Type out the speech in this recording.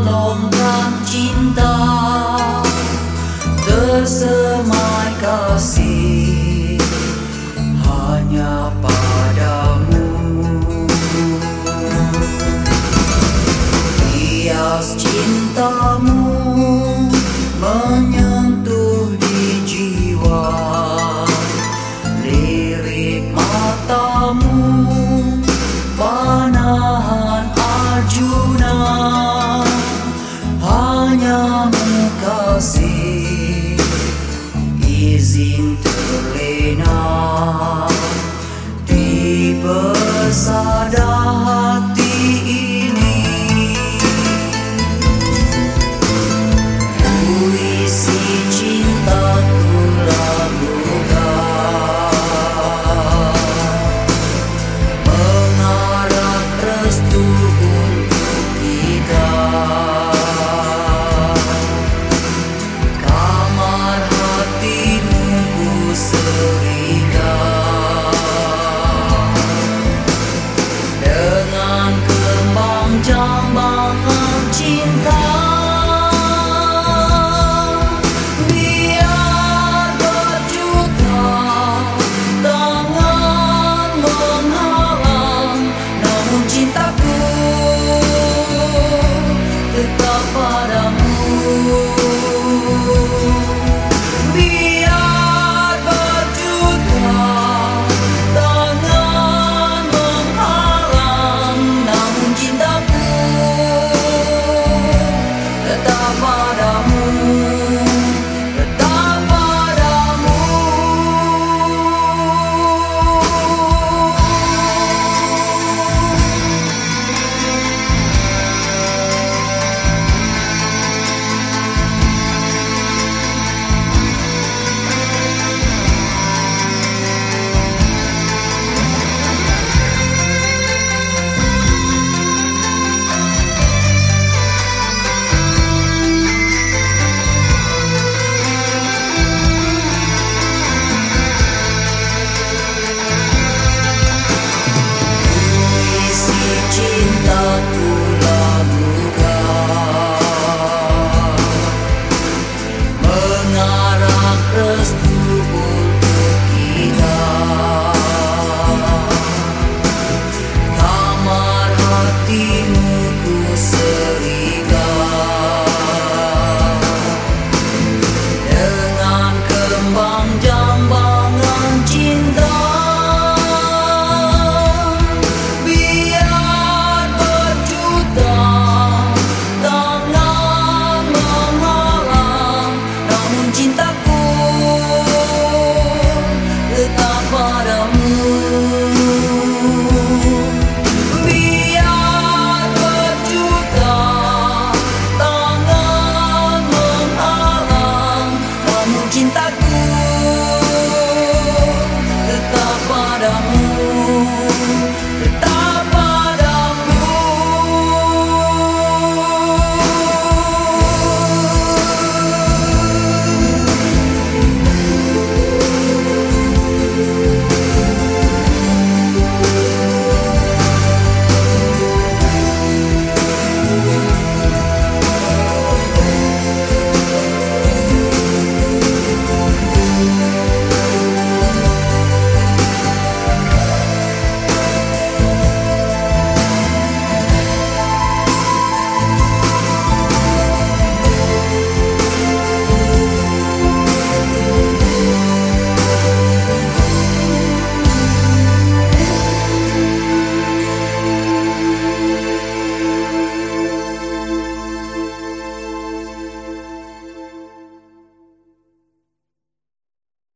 dalam cinta Tersemai kasih. Hanya pada tiba sadar